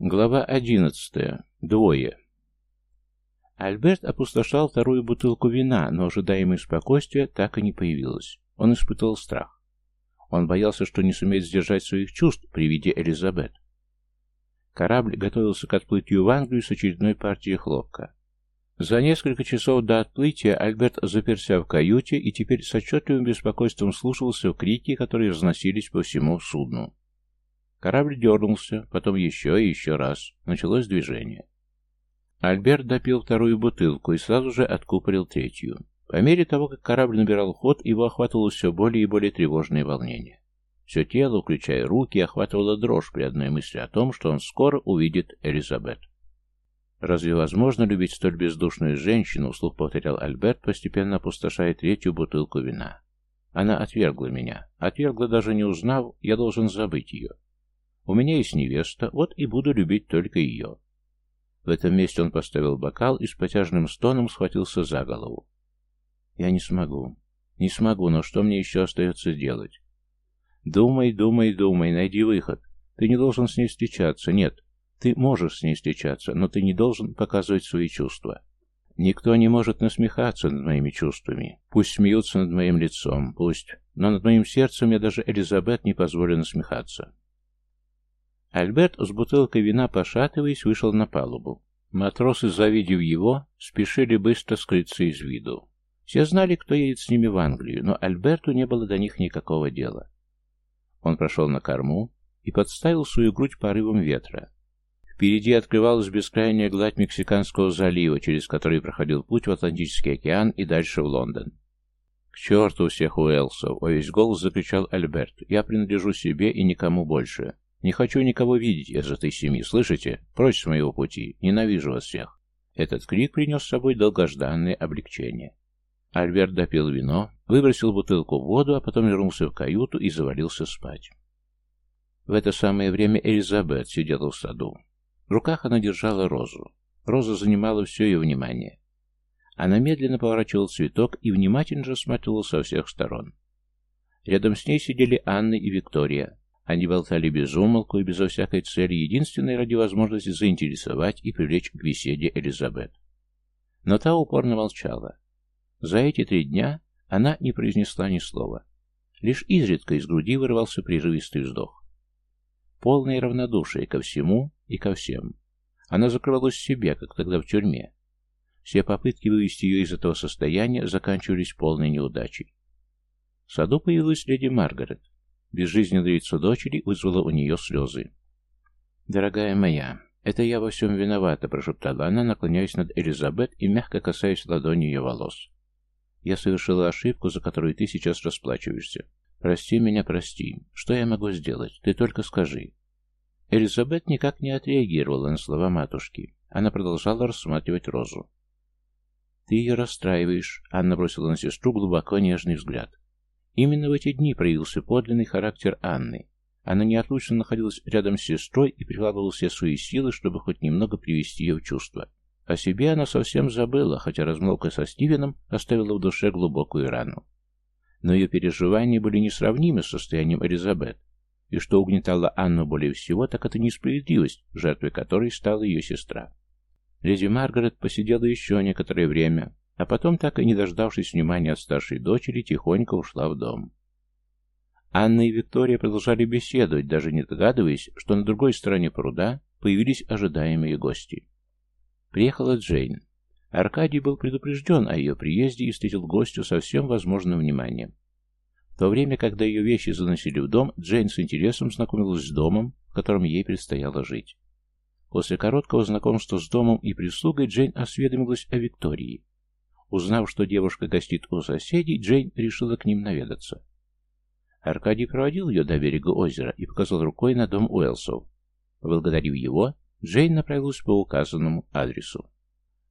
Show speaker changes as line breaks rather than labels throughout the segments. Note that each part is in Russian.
Глава одиннадцатая. Двое. Альберт опустошал вторую бутылку вина, но ожидаемое спокойствие так и не появилось. Он испытывал страх. Он боялся, что не сумеет сдержать своих чувств при виде Элизабет. Корабль готовился к отплытию в Англию с очередной партией хлопка. За несколько часов до отплытия Альберт заперся в каюте и теперь с отчетливым беспокойством слушался в крики, которые разносились по всему судну. Корабль дернулся, потом еще и еще раз. Началось движение. Альберт допил вторую бутылку и сразу же откупорил третью. По мере того, как корабль набирал ход, его охватывало все более и более тревожное волнение. Все тело, включая руки, охватывало дрожь при одной мысли о том, что он скоро увидит Элизабет. «Разве возможно любить столь бездушную женщину?» — вслух повторял Альберт, постепенно опустошая третью бутылку вина. «Она отвергла меня. Отвергла, даже не узнав, я должен забыть ее. У меня есть невеста, вот и буду любить только ее». В этом месте он поставил бокал и с потяжным стоном схватился за голову. «Я не смогу. Не смогу, но что мне еще остается делать?» «Думай, думай, думай, найди выход. Ты не должен с ней встречаться, нет. Ты можешь с ней встречаться, но ты не должен показывать свои чувства. Никто не может насмехаться над моими чувствами. Пусть смеются над моим лицом, пусть. Но над моим сердцем я даже Элизабет не позволю насмехаться. Альберт с бутылкой вина, пошатываясь, вышел на палубу. Матросы, завидев его, спешили быстро скрыться из виду. Все знали, кто едет с ними в Англию, но Альберту не было до них никакого дела. Он прошел на корму и подставил свою грудь порывом ветра. Впереди открывалась бескрайняя гладь Мексиканского залива, через который проходил путь в Атлантический океан и дальше в Лондон. «К черту всех Уэлсов!» — о весь голос закричал Альберт. «Я принадлежу себе и никому больше. Не хочу никого видеть из этой семьи, слышите? Прочь с моего пути. Ненавижу вас всех!» Этот крик принес с собой долгожданное облегчение. Альберт допил вино, выбросил бутылку в воду, а потом вернулся в каюту и завалился спать. В это самое время Элизабет сидела в саду. В руках она держала розу. Роза занимала все ее внимание. Она медленно поворачивала цветок и внимательно рассматривала со всех сторон. Рядом с ней сидели Анна и Виктория. Они болтали без умолку и безо всякой цели, единственной ради возможности заинтересовать и привлечь к беседе Элизабет. Но та упорно молчала. За эти три дня она не произнесла ни слова. Лишь изредка из груди вырвался прерывистый вздох. Полное равнодушие ко всему и ко всем. Она закрывалась в себе, как тогда в тюрьме. Все попытки вывести ее из этого состояния заканчивались полной неудачей. В саду появилась леди Маргарет. Безжизненное лицо дочери вызвало у нее слезы. «Дорогая моя, это я во всем виновата», — прошептала она, наклоняясь над Элизабет и мягко касаясь ладонью ее волос. «Я совершила ошибку, за которую ты сейчас расплачиваешься. «Прости меня, прости. Что я могу сделать? Ты только скажи». Элизабет никак не отреагировала на слова матушки. Она продолжала рассматривать розу. «Ты ее расстраиваешь», — Анна бросила на сестру глубоко нежный взгляд. Именно в эти дни проявился подлинный характер Анны. Она неотлучно находилась рядом с сестрой и прикладывала все свои силы, чтобы хоть немного привести ее в чувство. О себе она совсем забыла, хотя размолвка со Стивеном оставила в душе глубокую рану но ее переживания были несравнимы с состоянием Элизабет. И что угнетало Анну более всего, так это несправедливость, жертвой которой стала ее сестра. Леди Маргарет посидела еще некоторое время, а потом, так и не дождавшись внимания от старшей дочери, тихонько ушла в дом. Анна и Виктория продолжали беседовать, даже не догадываясь, что на другой стороне пруда появились ожидаемые гости. Приехала Джейн. Аркадий был предупрежден о ее приезде и встретил гостю со всем возможным вниманием. В то время, когда ее вещи заносили в дом, Джейн с интересом знакомилась с домом, в котором ей предстояло жить. После короткого знакомства с домом и прислугой Джейн осведомилась о Виктории. Узнав, что девушка гостит у соседей, Джейн решила к ним наведаться. Аркадий проводил ее до берега озера и показал рукой на дом Уэлсов. Поблагодарив его, Джейн направилась по указанному адресу.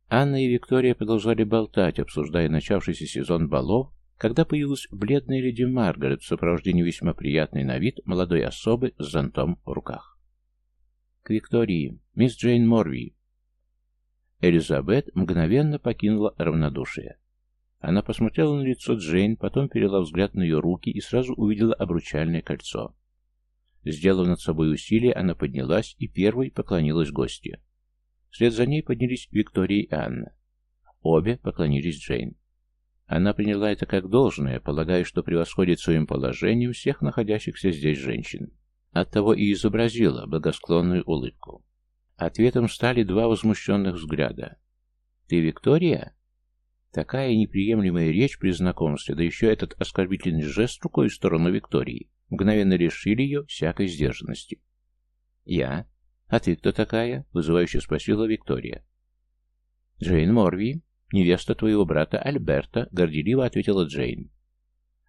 Анна и Виктория продолжали болтать, обсуждая начавшийся сезон балов, когда появилась бледная леди Маргарет в сопровождении весьма приятной на вид молодой особы с зонтом в руках. К Виктории, мисс Джейн Морви. Элизабет мгновенно покинула равнодушие. Она посмотрела на лицо Джейн, потом перела взгляд на ее руки и сразу увидела обручальное кольцо. Сделав над собой усилие, она поднялась и первой поклонилась гостье. Вслед за ней поднялись Виктория и Анна. Обе поклонились Джейн. Она приняла это как должное, полагая, что превосходит своим положением всех находящихся здесь женщин. Оттого и изобразила благосклонную улыбку. Ответом стали два возмущенных взгляда. «Ты Виктория?» Такая неприемлемая речь при знакомстве, да еще этот оскорбительный жест рукой в сторону Виктории, мгновенно решили ее всякой сдержанности. «Я? А ты кто такая?» — вызывающе спросила Виктория. «Джейн Морви, невеста твоего брата Альберта», — горделиво ответила Джейн.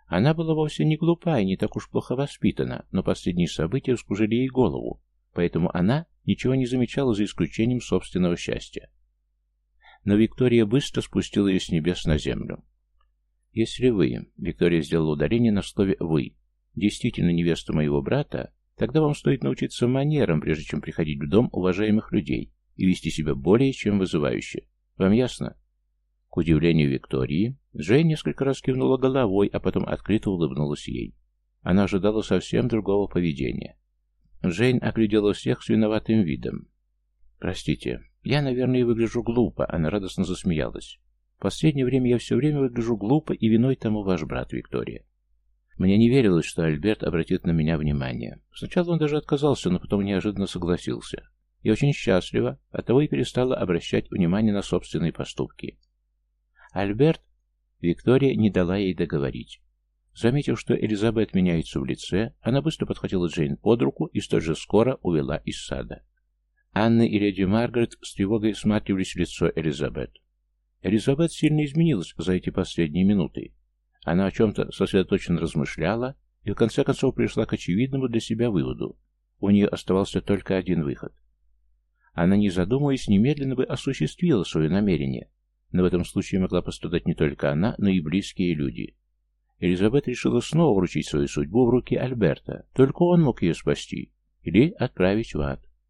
Она была вовсе не глупа и не так уж плохо воспитана, но последние события вскружили ей голову, поэтому она ничего не замечала за исключением собственного счастья. Но Виктория быстро спустила ее с небес на землю. «Если вы...» — Виктория сделала ударение на слове «вы», действительно невеста моего брата, тогда вам стоит научиться манерам, прежде чем приходить в дом уважаемых людей и вести себя более чем вызывающе. Вам ясно? К удивлению Виктории, Джейн несколько раз кивнула головой, а потом открыто улыбнулась ей. Она ожидала совсем другого поведения. Джейн оглядела всех с виноватым видом. «Простите, я, наверное, выгляжу глупо», — она радостно засмеялась. «В последнее время я все время выгляжу глупо, и виной тому ваш брат Виктория. Мне не верилось, что Альберт обратит на меня внимание. Сначала он даже отказался, но потом неожиданно согласился. Я очень счастлива, оттого и перестала обращать внимание на собственные поступки. Альберт... Виктория не дала ей договорить. Заметив, что Элизабет меняется в лице, она быстро подхватила Джейн под руку и столь же скоро увела из сада. Анна и леди Маргарет с тревогой всматривались в лицо Элизабет. Элизабет сильно изменилась за эти последние минуты. Она о чем-то сосредоточенно размышляла и в конце концов пришла к очевидному для себя выводу. У нее оставался только один выход. Она, не задумываясь, немедленно бы осуществила свое намерение, но в этом случае могла пострадать не только она, но и близкие люди. Элизабет решила снова вручить свою судьбу в руки Альберта, только он мог ее спасти или отправить в ад.